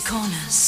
corners.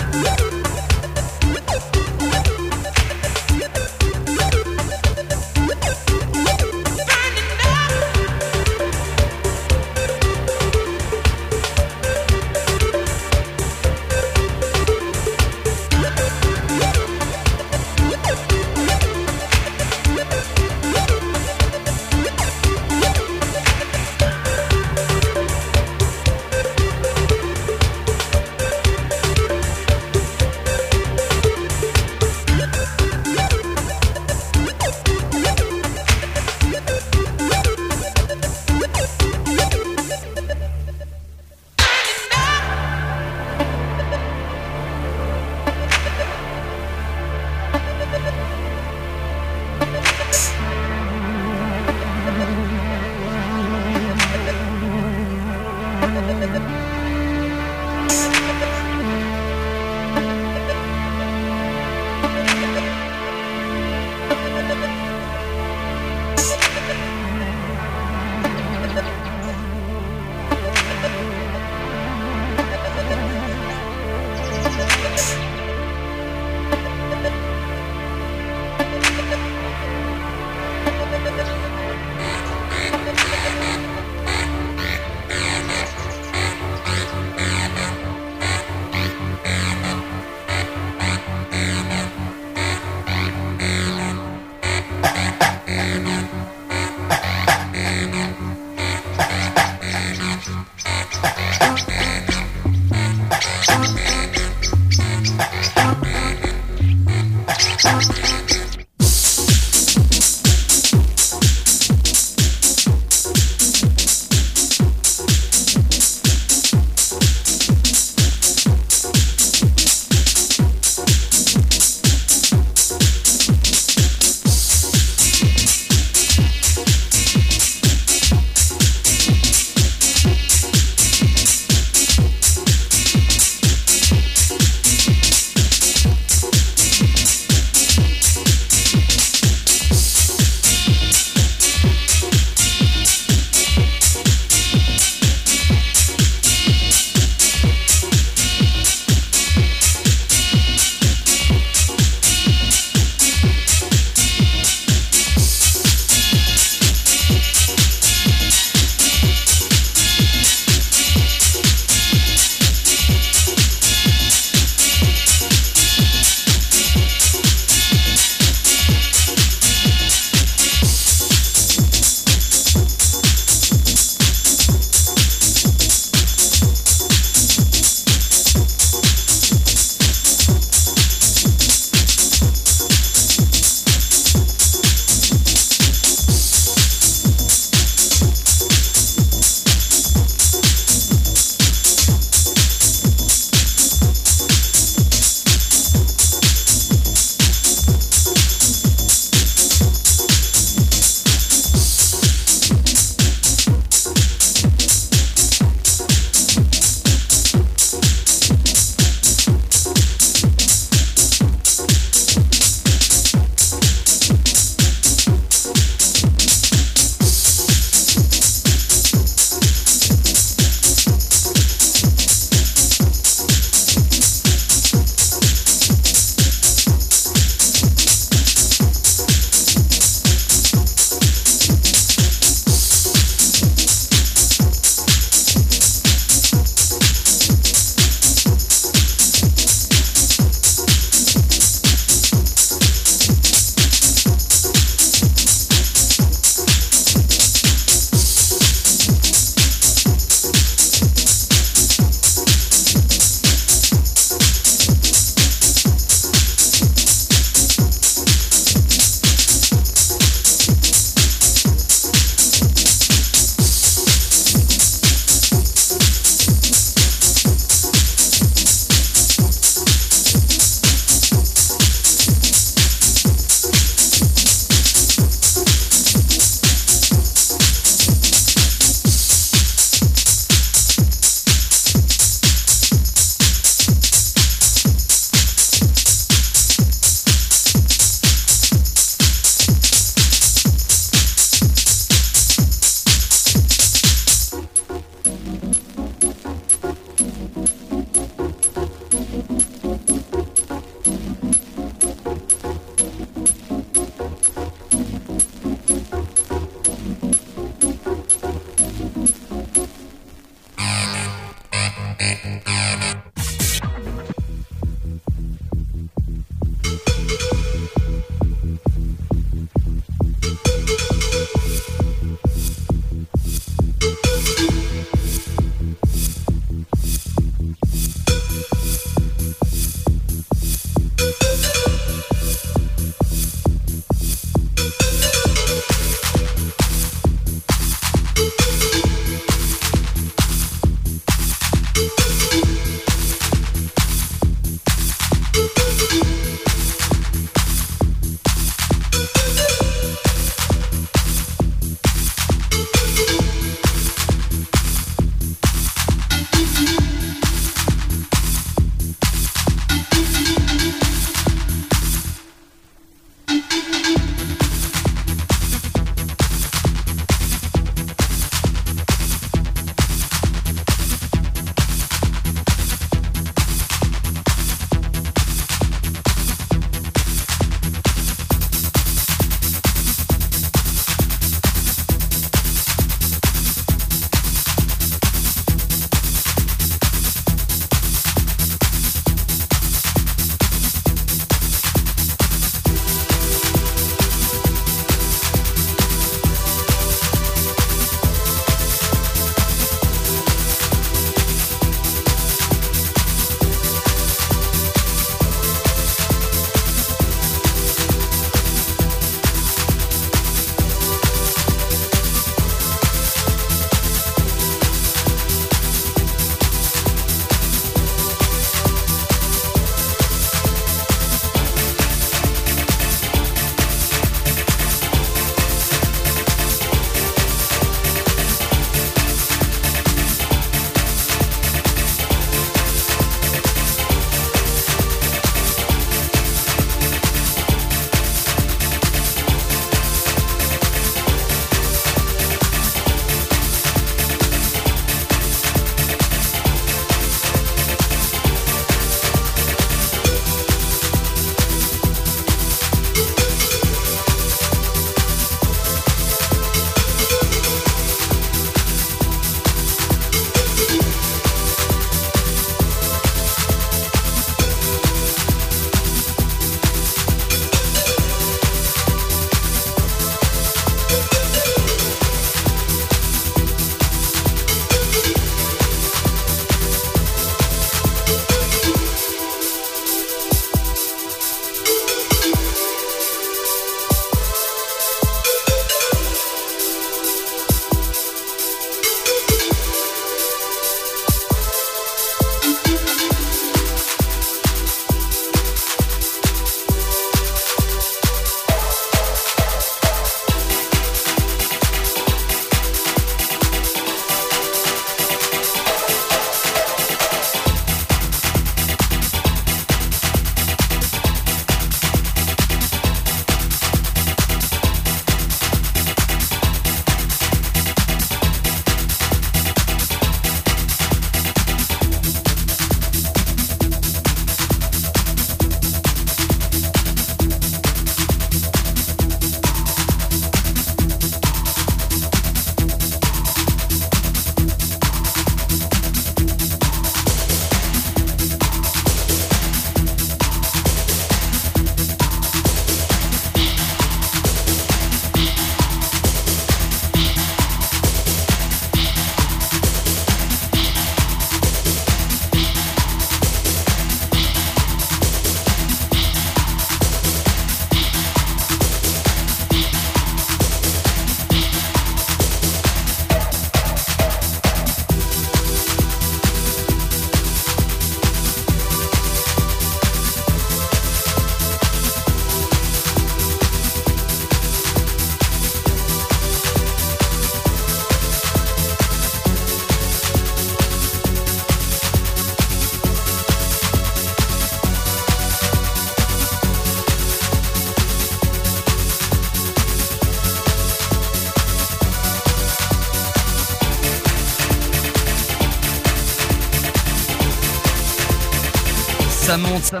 Ça